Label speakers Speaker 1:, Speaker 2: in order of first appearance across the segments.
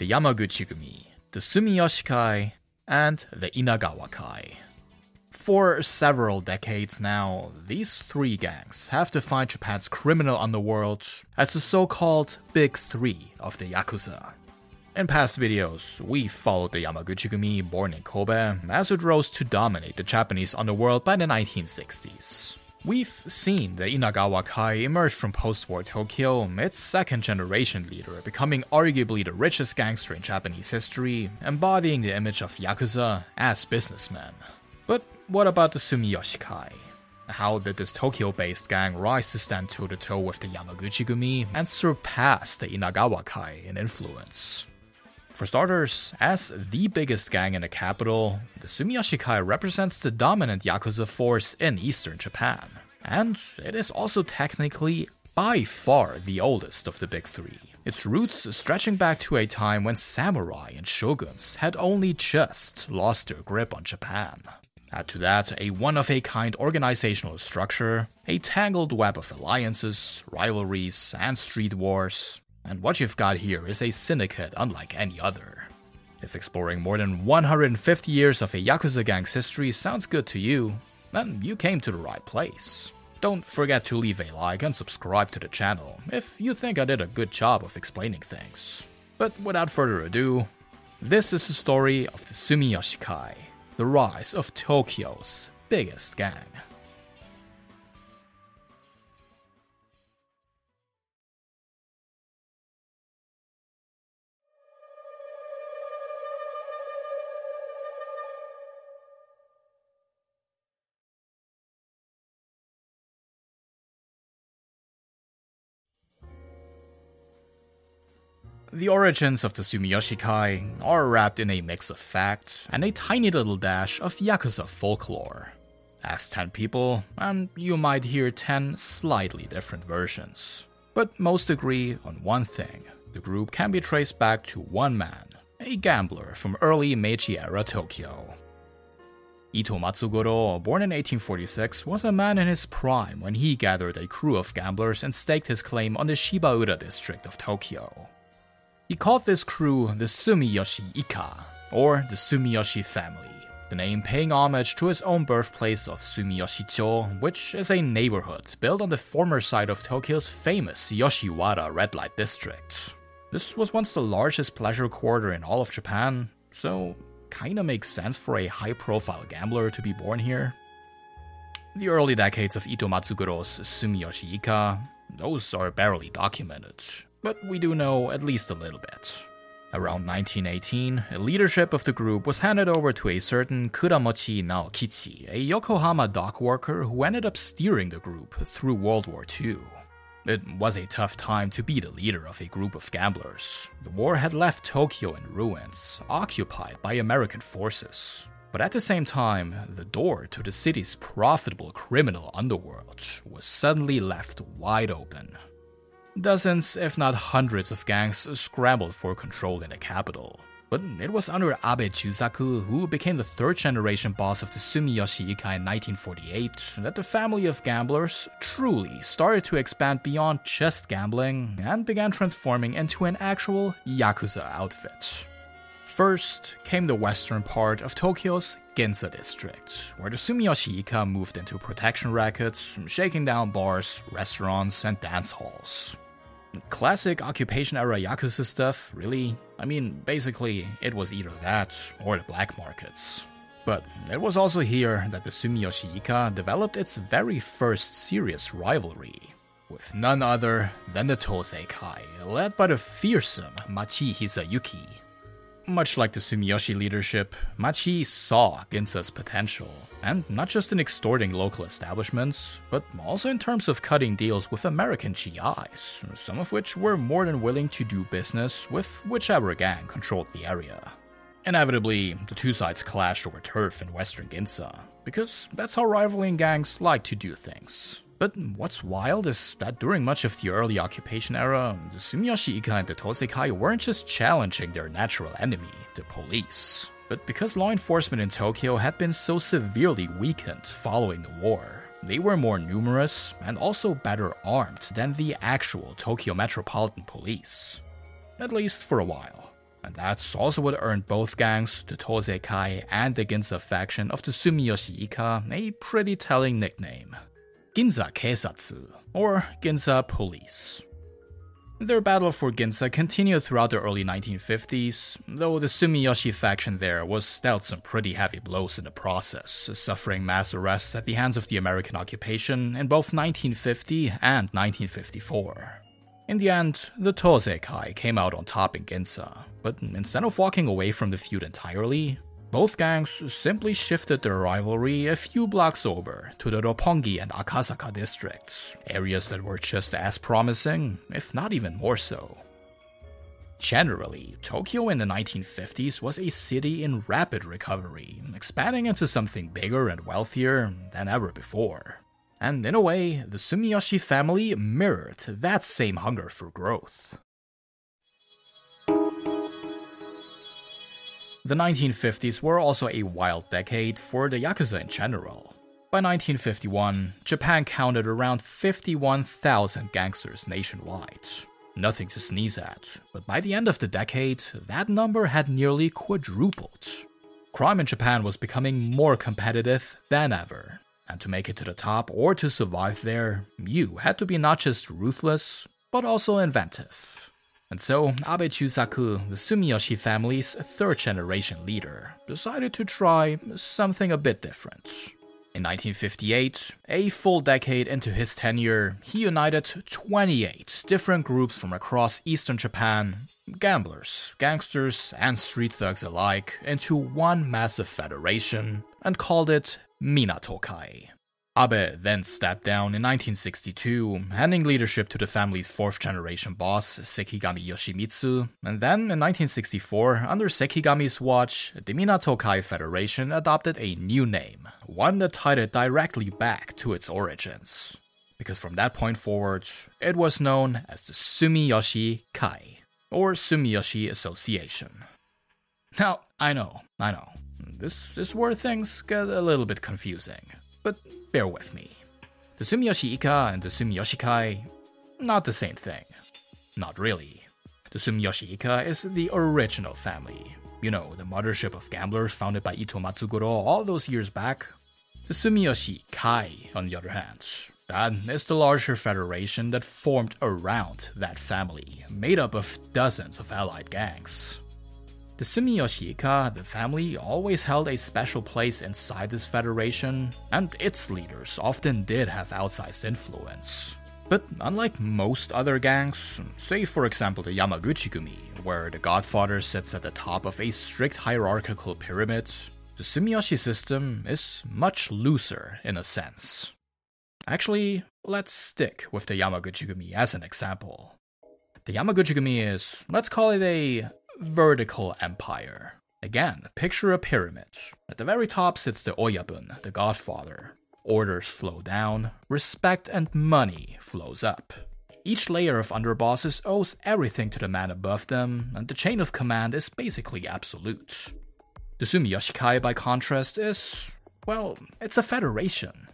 Speaker 1: the Yamaguchi-gumi, the Sumiyoshi-kai, and the Inagawa-kai. For several decades now, these three gangs have defined Japan's criminal underworld as the so-called Big Three of the Yakuza. In past videos, we followed the Yamaguchi-gumi born in Kobe as it rose to dominate the Japanese underworld by the 1960s. We've seen the Inagawa Kai emerge from post-war Tokyo, its second-generation leader becoming arguably the richest gangster in Japanese history, embodying the image of Yakuza as businessmen. But what about the Sumiyoshi Kai? How did this Tokyo-based gang rise to stand toe-to-toe with the Yamaguchi-gumi and surpass the Inagawa Kai in influence? For starters, as the biggest gang in the capital, the Sumiyoshi Kai represents the dominant Yakuza force in eastern Japan. And it is also technically by far the oldest of the big three, its roots stretching back to a time when samurai and shoguns had only just lost their grip on Japan. Add to that a one of a kind organizational structure, a tangled web of alliances, rivalries, and street wars, and what you've got here is a syndicate unlike any other. If exploring more than 150 years of a Yakuza gang's history sounds good to you, then you came to the right place. Don't forget to leave a like and subscribe to the channel if you think I did a good job of explaining things. But without further ado, this is the story of the Sumiyoshi Kai, the rise of Tokyo's biggest gang. The origins of the Sumiyoshi Kai are wrapped in a mix of fact and a tiny little dash of Yakuza folklore. Ask 10 people, and you might hear 10 slightly different versions. But most agree on one thing the group can be traced back to one man, a gambler from early Meiji era Tokyo. Ito Matsugoro, born in 1846, was a man in his prime when he gathered a crew of gamblers and staked his claim on the Shibaura district of Tokyo. He called this crew the Sumiyoshi Ikka, or the Sumiyoshi family, the name paying homage to his own birthplace of Sumiyoshi-cho, which is a neighborhood built on the former site of Tokyo's famous Yoshiwara red light district. This was once the largest pleasure quarter in all of Japan, so kinda makes sense for a high profile gambler to be born here. The early decades of Ito Matsugoro's Sumiyoshi Ikka, those are barely documented, but we do know at least a little bit. Around 1918, leadership of the group was handed over to a certain Kuramochi Naokichi, a Yokohama dock worker who ended up steering the group through World War II. It was a tough time to be the leader of a group of gamblers. The war had left Tokyo in ruins, occupied by American forces. But at the same time, the door to the city's profitable criminal underworld was suddenly left wide open. Dozens, if not hundreds, of gangs scrambled for control in the capital. But it was under Abe Chusaku, who became the third generation boss of the Sumiyoshi Ikka in 1948, that the family of gamblers truly started to expand beyond just gambling and began transforming into an actual Yakuza outfit. First came the western part of Tokyo's Ginza district, where the Sumiyoshi Ikka moved into protection rackets, shaking down bars, restaurants, and dance halls. Classic occupation era Yakuza stuff, really? I mean, basically, it was either that or the black markets. But it was also here that the Sumiyoshi Ikka developed its very first serious rivalry, with none other than the Tosei Kai, led by the fearsome Machi Hisayuki. Much like the Sumiyoshi leadership, Machi saw Ginza's potential, and not just in extorting local establishments, but also in terms of cutting deals with American GIs, some of which were more than willing to do business with whichever gang controlled the area. Inevitably, the two sides clashed over turf in western Ginza, because that's how rivaling gangs like to do things. But what's wild is that during much of the early occupation era, the Sumiyoshi Ikka and the Tosei Kai weren't just challenging their natural enemy, the police. But because law enforcement in Tokyo had been so severely weakened following the war, they were more numerous and also better armed than the actual Tokyo Metropolitan Police. At least for a while. And that's also what earned both gangs, the Toseikai and the Ginza faction of the Sumiyoshi Ikka, a pretty telling nickname Ginza Keisatsu, or Ginza Police. Their battle for Ginza continued throughout the early 1950s, though the Sumiyoshi faction there was dealt some pretty heavy blows in the process, suffering mass arrests at the hands of the American occupation in both 1950 and 1954. In the end, the Toseikai came out on top in Ginza, but instead of walking away from the feud entirely, both gangs simply shifted their rivalry a few blocks over to the Roppongi and Akasaka districts, areas that were just as promising, if not even more so. Generally, Tokyo in the 1950s was a city in rapid recovery, expanding into something bigger and wealthier than ever before. And in a way, the Sumiyoshi family mirrored that same hunger for growth. The 1950s were also a wild decade for the Yakuza in general. By 1951, Japan counted around 51,000 gangsters nationwide. Nothing to sneeze at, but by the end of the decade, that number had nearly quadrupled. Crime in Japan was becoming more competitive than ever, and to make it to the top or to survive there, you had to be not just ruthless, but also inventive. And so, Abe Chusaku, the Sumiyoshi family's third generation leader, decided to try something a bit different. In 1958, a full decade into his tenure, he united 28 different groups from across eastern Japan, gamblers, gangsters, and street thugs alike, into one massive federation and called it Minatokai. Abe then stepped down in 1962, handing leadership to the family's fourth generation boss, Sekigami Yoshimitsu, and then in 1964, under Sekigami's watch, the Minatokai Federation adopted a new name, one that tied it directly back to its origins. Because from that point forward, it was known as the Sumiyoshi Kai, or Sumiyoshi Association. Now, I know, I know, this is where things get a little bit confusing but bear with me. The Sumiyoshi Ikka and the Sumiyoshi Kai, not the same thing. Not really. The Sumiyoshi Ikka is the original family. You know, the mothership of gamblers founded by Ito Matsugoro all those years back. The Sumiyoshi Kai, on the other hand, that is the larger federation that formed around that family, made up of dozens of allied gangs. The Sumiyoshi Ikka, the family, always held a special place inside this federation, and its leaders often did have outsized influence. But unlike most other gangs, say for example the Yamaguchi-gumi, where the godfather sits at the top of a strict hierarchical pyramid, the Sumiyoshi system is much looser in a sense. Actually, let's stick with the Yamaguchi-gumi as an example. The Yamaguchi-gumi is, let's call it a vertical empire. Again, picture a pyramid. At the very top sits the Oyabun, the godfather. Orders flow down, respect and money flows up. Each layer of underbosses owes everything to the man above them, and the chain of command is basically absolute. The Sumiyoshi Kai, by contrast, is, well, it's a federation.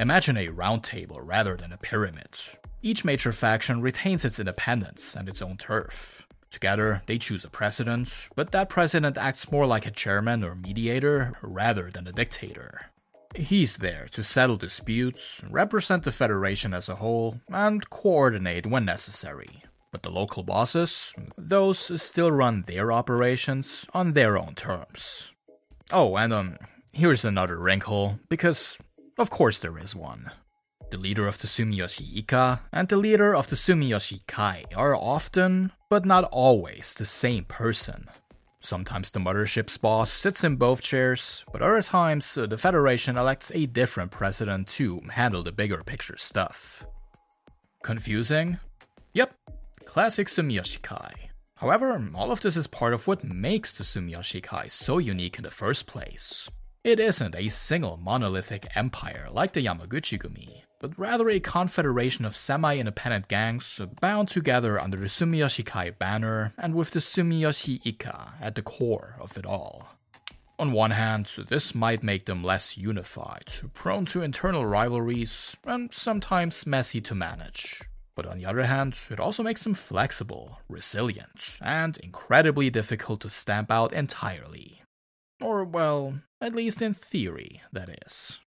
Speaker 1: Imagine a round table rather than a pyramid. Each major faction retains its independence and its own turf. Together, they choose a president, but that president acts more like a chairman or mediator rather than a dictator. He's there to settle disputes, represent the Federation as a whole, and coordinate when necessary. But the local bosses, those still run their operations on their own terms. Oh, and um, here's another wrinkle, because of course there is one. The leader of the Sumiyoshi Ikka and the leader of the Sumiyoshi Kai are often, but not always, the same person. Sometimes the mothership's boss sits in both chairs, but other times uh, the Federation elects a different president to handle the bigger picture stuff. Confusing? Yep, classic Sumiyoshi Kai. However, all of this is part of what makes the Sumiyoshi Kai so unique in the first place. It isn't a single monolithic empire like the Yamaguchi-gumi but rather a confederation of semi-independent gangs bound together under the Sumiyoshi Kai banner and with the Sumiyoshi Ikka at the core of it all. On one hand, this might make them less unified, prone to internal rivalries, and sometimes messy to manage. But on the other hand, it also makes them flexible, resilient, and incredibly difficult to stamp out entirely. Or, well, at least in theory, that is.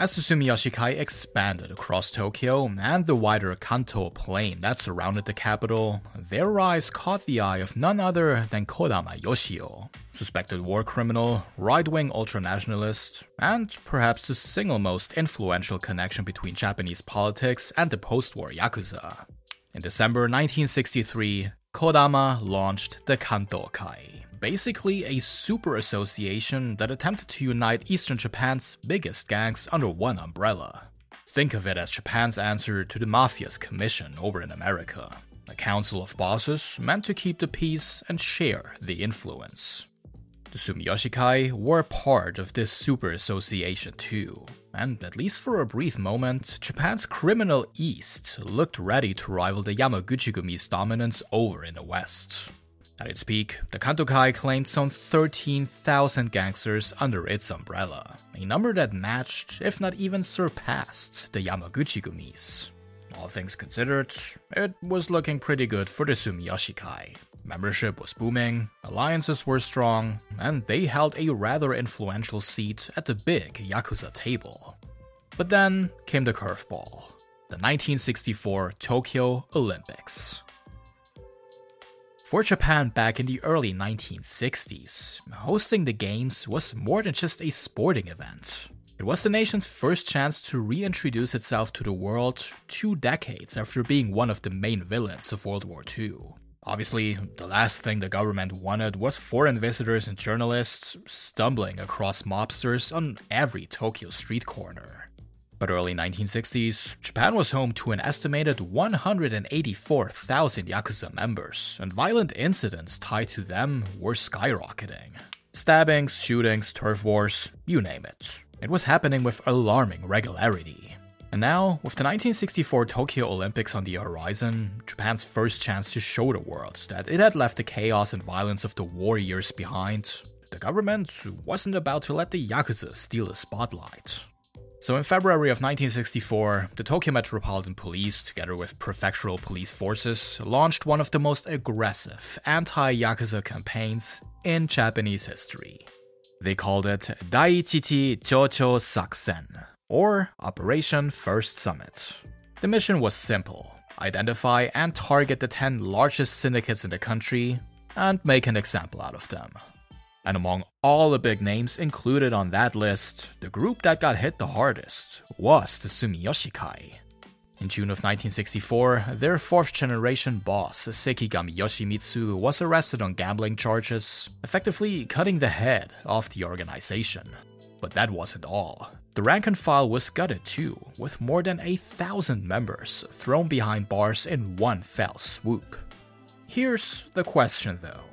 Speaker 1: As the Sumiyoshi-kai expanded across Tokyo and the wider Kanto plain that surrounded the capital, their rise caught the eye of none other than Kodama Yoshio, suspected war criminal, right-wing ultranationalist, and perhaps the single most influential connection between Japanese politics and the post-war Yakuza. In December 1963, Kodama launched the Kanto Kai basically a super association that attempted to unite Eastern Japan's biggest gangs under one umbrella. Think of it as Japan's answer to the Mafia's commission over in America, a council of bosses meant to keep the peace and share the influence. The Sumiyoshi-kai were part of this super association too, and at least for a brief moment, Japan's criminal East looked ready to rival the Yamaguchi-gumi's dominance over in the West. At its peak, the Kanto-kai claimed some 13,000 gangsters under its umbrella, a number that matched, if not even surpassed, the Yamaguchi-gumis. All things considered, it was looking pretty good for the Sumiyoshi-kai. Membership was booming, alliances were strong, and they held a rather influential seat at the big Yakuza table. But then came the curveball the 1964 Tokyo Olympics. For Japan back in the early 1960s, hosting the Games was more than just a sporting event. It was the nation's first chance to reintroduce itself to the world two decades after being one of the main villains of World War II. Obviously, the last thing the government wanted was foreign visitors and journalists stumbling across mobsters on every Tokyo street corner. But early 1960s, Japan was home to an estimated 184,000 Yakuza members, and violent incidents tied to them were skyrocketing. Stabbings, shootings, turf wars, you name it. It was happening with alarming regularity. And now, with the 1964 Tokyo Olympics on the horizon, Japan's first chance to show the world that it had left the chaos and violence of the war years behind, the government wasn't about to let the Yakuza steal the spotlight. So in February of 1964, the Tokyo Metropolitan Police, together with prefectural police forces, launched one of the most aggressive anti-Yakuza campaigns in Japanese history. They called it Daiichi Chojo Sakusen, or Operation First Summit. The mission was simple identify and target the 10 largest syndicates in the country and make an example out of them. And among all the big names included on that list, the group that got hit the hardest was the Sumiyoshi-kai. In June of 1964, their fourth generation boss, Sekigami Yoshimitsu, was arrested on gambling charges, effectively cutting the head off the organization. But that wasn't all. The rank and file was gutted too, with more than a thousand members thrown behind bars in one fell swoop. Here's the question though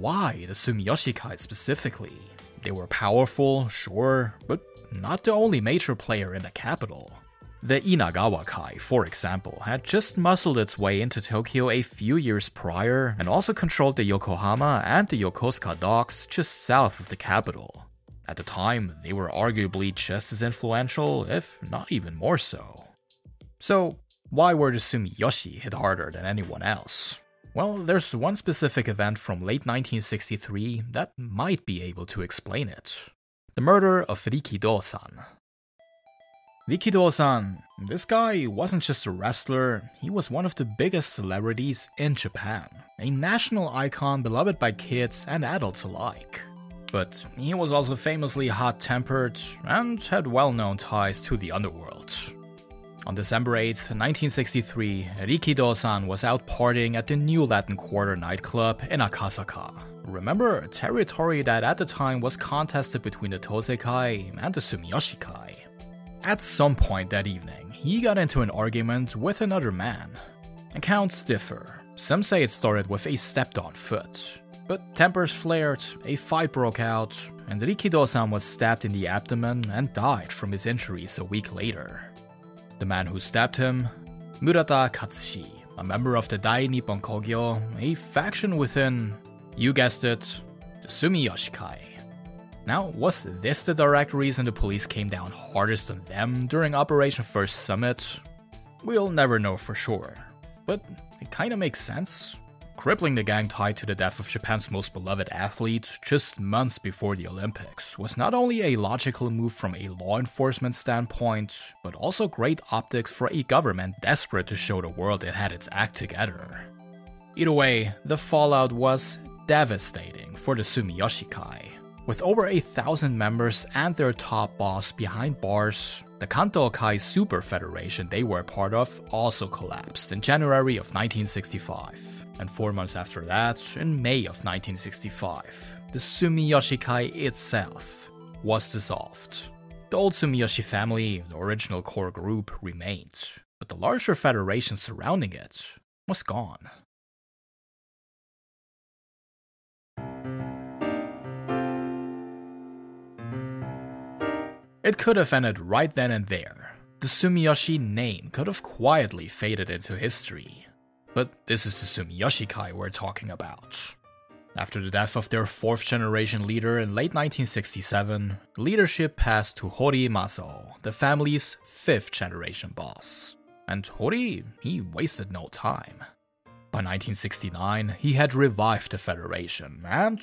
Speaker 1: why the Sumiyoshi-kai specifically? They were powerful, sure, but not the only major player in the capital. The Inagawa Kai, for example, had just muscled its way into Tokyo a few years prior and also controlled the Yokohama and the Yokosuka docks just south of the capital. At the time, they were arguably just as influential, if not even more so. So, why were the Sumiyoshi hit harder than anyone else? Well, there's one specific event from late 1963 that might be able to explain it. The murder of Rikidozan. Rikidozan, this guy wasn't just a wrestler, he was one of the biggest celebrities in Japan, a national icon beloved by kids and adults alike. But he was also famously hot-tempered and had well-known ties to the underworld. On December 8, 1963, Rikidozan was out partying at the New Latin Quarter nightclub in Akasaka. Remember, a territory that at the time was contested between the Tosei-kai and the Sumiyoshi-kai. At some point that evening, he got into an argument with another man. Accounts differ. Some say it started with a stepped-on foot, but tempers flared, a fight broke out, and Rikidozan was stabbed in the abdomen and died from his injuries a week later. The man who stabbed him, Murata Katsushi, a member of the Dai Nippon Kogyo, a faction within, you guessed it, the Sumiyoshi-kai. Now, was this the direct reason the police came down hardest on them during Operation First Summit? We'll never know for sure, but it kinda makes sense. Crippling the gang tied to the death of Japan's most beloved athlete just months before the Olympics was not only a logical move from a law enforcement standpoint, but also great optics for a government desperate to show the world it had its act together. Either way, the fallout was devastating for the Sumiyoshi Kai. With over a thousand members and their top boss behind bars, the Kanto Kai Super Federation they were part of also collapsed in January of 1965. And four months after that, in May of 1965, the Sumiyoshi Kai itself was dissolved. The old Sumiyoshi family, the original core group, remained, but the larger federation surrounding it was gone. It could have ended right then and there. The Sumiyoshi name could have quietly faded into history. But this is the Sumiyoshi Kai we're talking about. After the death of their fourth generation leader in late 1967, leadership passed to Hori Masao, the family's fifth generation boss. And Hori, he wasted no time. By 1969, he had revived the Federation, and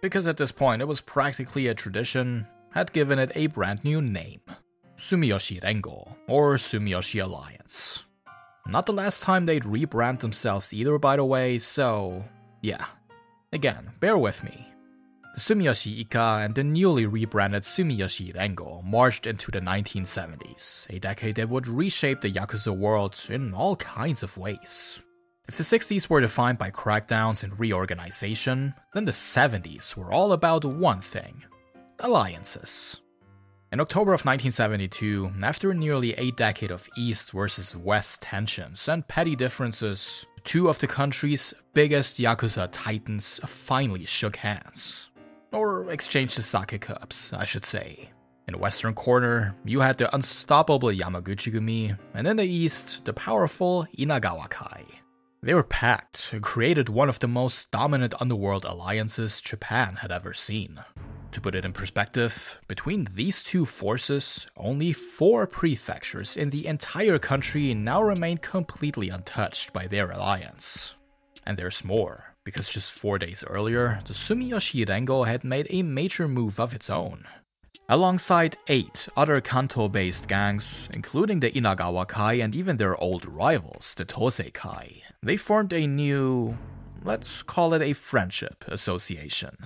Speaker 1: because at this point it was practically a tradition, had given it a brand new name Sumiyoshi Rengo, or Sumiyoshi Alliance. Not the last time they'd rebrand themselves either, by the way, so yeah. Again, bear with me. The Sumiyoshi Ikka and the newly rebranded Sumiyoshi Rengo marched into the 1970s, a decade that would reshape the Yakuza world in all kinds of ways. If the 60s were defined by crackdowns and reorganization, then the 70s were all about one thing alliances. In October of 1972, after nearly a decade of East versus West tensions and petty differences, two of the country's biggest Yakuza titans finally shook hands. Or exchanged the sake cups, I should say. In the western corner, you had the unstoppable Yamaguchi-gumi, and in the east, the powerful Inagawa Kai. They were packed created one of the most dominant underworld alliances Japan had ever seen. To put it in perspective, between these two forces, only four prefectures in the entire country now remain completely untouched by their alliance. And there's more, because just four days earlier, the Sumiyoshi Rengo had made a major move of its own. Alongside eight other Kanto based gangs, including the Inagawa Kai and even their old rivals, the Tosei Kai, they formed a new, let's call it a friendship association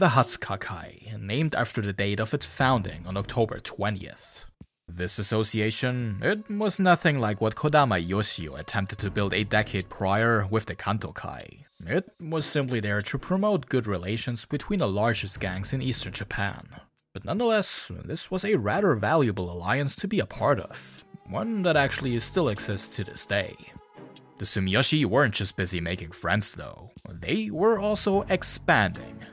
Speaker 1: the Hatsukakai, named after the date of its founding on October 20th. This association, it was nothing like what Kodama Yoshio attempted to build a decade prior with the Kantokai. It was simply there to promote good relations between the largest gangs in eastern Japan. But nonetheless, this was a rather valuable alliance to be a part of, one that actually still exists to this day. The Sumiyoshi weren't just busy making friends though, they were also expanding.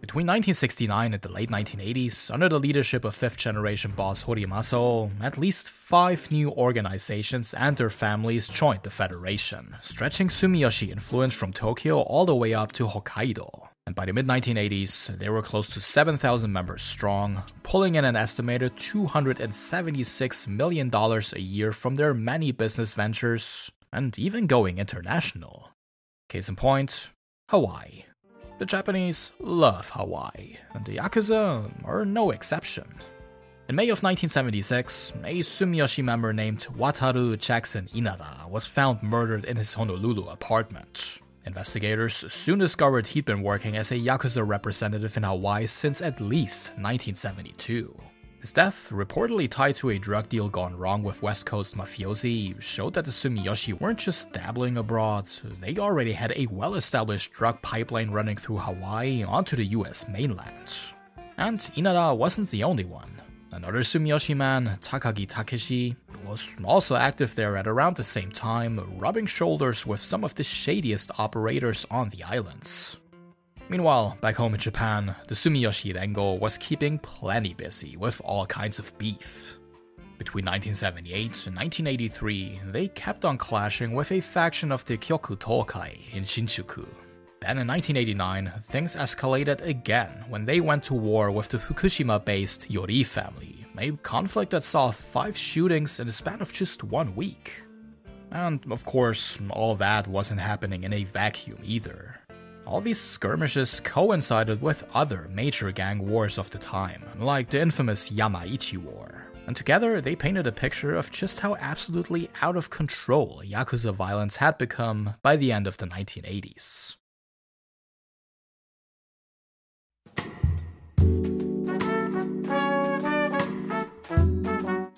Speaker 1: Between 1969 and the late 1980s, under the leadership of fifth generation boss Hori Masao, at least five new organizations and their families joined the Federation, stretching Sumiyoshi influence from Tokyo all the way up to Hokkaido. And by the mid 1980s, they were close to 7,000 members strong, pulling in an estimated $276 million a year from their many business ventures, and even going international. Case in point, Hawaii. The Japanese love Hawaii, and the Yakuza are no exception. In May of 1976, a Sumiyoshi member named Wataru Jackson Inada was found murdered in his Honolulu apartment. Investigators soon discovered he'd been working as a Yakuza representative in Hawaii since at least 1972. His death, reportedly tied to a drug deal gone wrong with West Coast mafiosi, showed that the Sumiyoshi weren't just dabbling abroad, they already had a well established drug pipeline running through Hawaii onto the US mainland. And Inada wasn't the only one. Another Sumiyoshi man, Takagi Takeshi, was also active there at around the same time, rubbing shoulders with some of the shadiest operators on the islands. Meanwhile, back home in Japan, the Sumiyoshi Rengo was keeping plenty busy with all kinds of beef. Between 1978 and 1983, they kept on clashing with a faction of the Kyokuto Kai in Shinjuku. Then in 1989, things escalated again when they went to war with the Fukushima based Yori family, a conflict that saw five shootings in the span of just one week. And of course, all that wasn't happening in a vacuum either. All these skirmishes coincided with other major gang wars of the time, like the infamous Yamaichi War. And together, they painted a picture of just how absolutely out of control Yakuza violence had become by the end of the 1980s.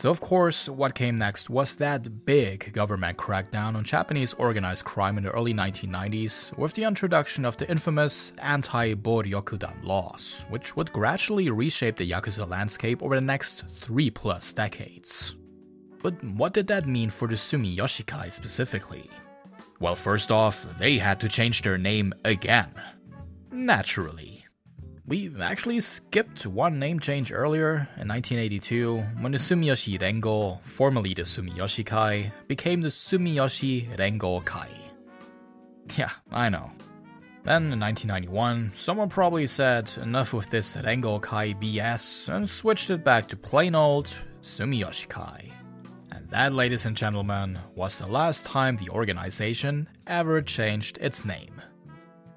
Speaker 1: So, of course, what came next was that big government crackdown on Japanese organized crime in the early 1990s with the introduction of the infamous anti Boryokudan laws, which would gradually reshape the Yakuza landscape over the next three plus decades. But what did that mean for the Sumiyoshikai specifically? Well, first off, they had to change their name again. Naturally. We actually skipped one name change earlier in 1982 when the Sumiyoshi Rengo, formerly the Sumiyoshi Kai, became the Sumiyoshi Rengo Kai. Yeah, I know. Then in 1991, someone probably said enough with this Rengo Kai BS and switched it back to plain old Sumiyoshi Kai. And that, ladies and gentlemen, was the last time the organization ever changed its name.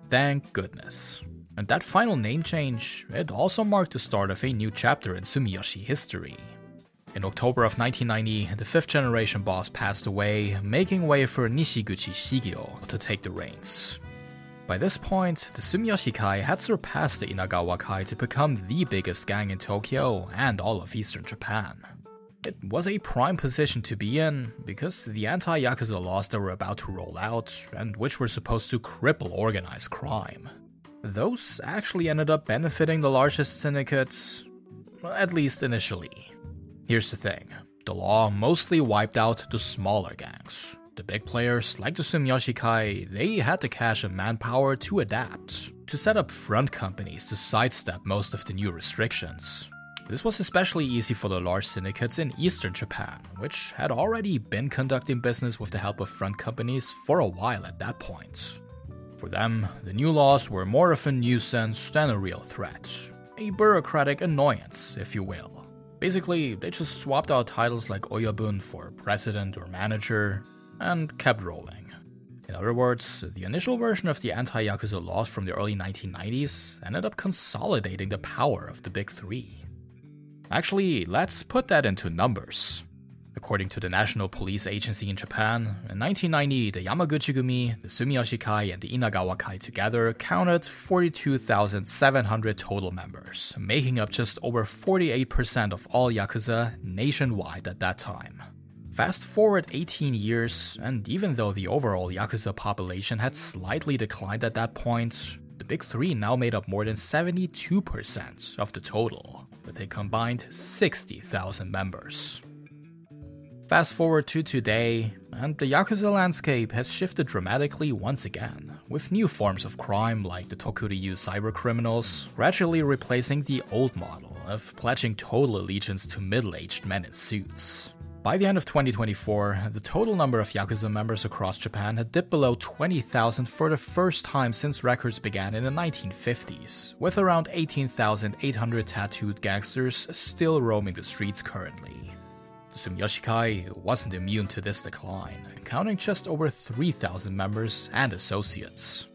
Speaker 1: Thank goodness. And that final name change, it also marked the start of a new chapter in Sumiyoshi history. In October of 1990, the fifth generation boss passed away, making way for Nishiguchi Shigeo to take the reins. By this point, the Sumiyoshi Kai had surpassed the Inagawa Kai to become the biggest gang in Tokyo and all of eastern Japan. It was a prime position to be in because the anti Yakuza laws that were about to roll out, and which were supposed to cripple organized crime, those actually ended up benefiting the largest syndicates, at least initially. Here's the thing the law mostly wiped out the smaller gangs. The big players, like the Sumiyoshi Kai, they had the cash and manpower to adapt, to set up front companies to sidestep most of the new restrictions. This was especially easy for the large syndicates in eastern Japan, which had already been conducting business with the help of front companies for a while at that point. For them, the new laws were more of a nuisance than a real threat. A bureaucratic annoyance, if you will. Basically, they just swapped out titles like Oyabun for president or manager, and kept rolling. In other words, the initial version of the anti Yakuza laws from the early 1990s ended up consolidating the power of the Big Three. Actually, let's put that into numbers. According to the National Police Agency in Japan, in 1990, the Yamaguchi-gumi, the Sumiyoshi Kai, and the Inagawa Kai together counted 42,700 total members, making up just over 48% of all Yakuza nationwide at that time. Fast forward 18 years, and even though the overall Yakuza population had slightly declined at that point, the Big Three now made up more than 72% of the total, with a combined 60,000 members. Fast forward to today, and the Yakuza landscape has shifted dramatically once again, with new forms of crime like the Tokuryu cybercriminals gradually replacing the old model of pledging total allegiance to middle aged men in suits. By the end of 2024, the total number of Yakuza members across Japan had dipped below 20,000 for the first time since records began in the 1950s, with around 18,800 tattooed gangsters still roaming the streets currently. Sumiyoshi Kai wasn't immune to this decline, counting just over 3,000 members and associates.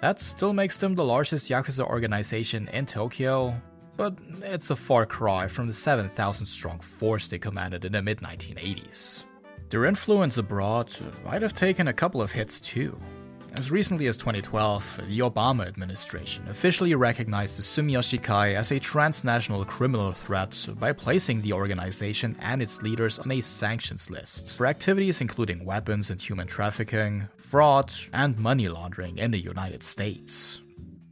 Speaker 1: That still makes them the largest Yakuza organization in Tokyo, but it's a far cry from the 7,000 strong force they commanded in the mid 1980s. Their influence abroad might have taken a couple of hits too. As recently as 2012, the Obama administration officially recognized the Sumiyoshi Kai as a transnational criminal threat by placing the organization and its leaders on a sanctions list for activities including weapons and human trafficking, fraud, and money laundering in the United States.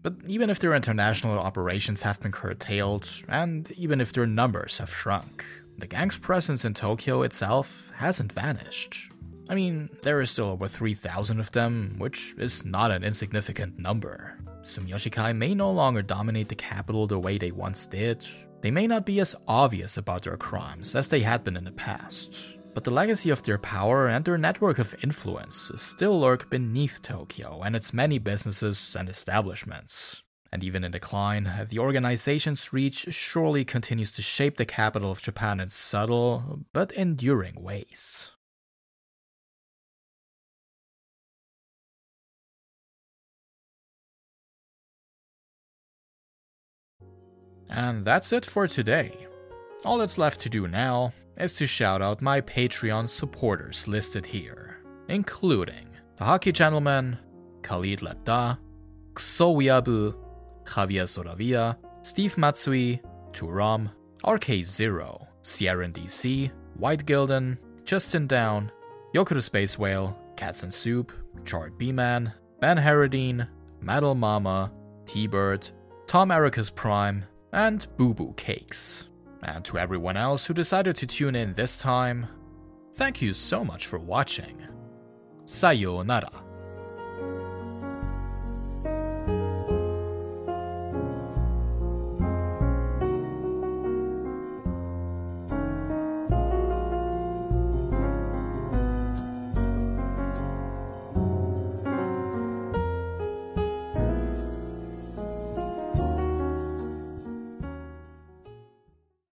Speaker 1: But even if their international operations have been curtailed, and even if their numbers have shrunk, the gang's presence in Tokyo itself hasn't vanished. I mean, there are still over 3,000 of them, which is not an insignificant number. Sumiyoshi Kai may no longer dominate the capital the way they once did. They may not be as obvious about their crimes as they had been in the past. but the legacy of their power and their network of influence still lurk beneath Tokyo and its many businesses and establishments. And even in decline, the organization's reach surely continues to shape the capital of Japan in subtle but enduring ways. And that's it for today. All that's left to do now is to shout out my Patreon supporters listed here, including the Hockey Gentleman, Khalid Lepta, Xowiabu, Javier Soravia, Steve Matsui, Turam, RK0, Sierra DC, White Gilden, Justin Down, Yokuru Space Whale, Cats and Soup, Chart B-Man, Ben Harradine, Metal Mama, T-Bird, Tom Ericus Prime, and Boo Boo Cakes. And to everyone else who decided to tune in this time, thank you so much for watching. Sayonara.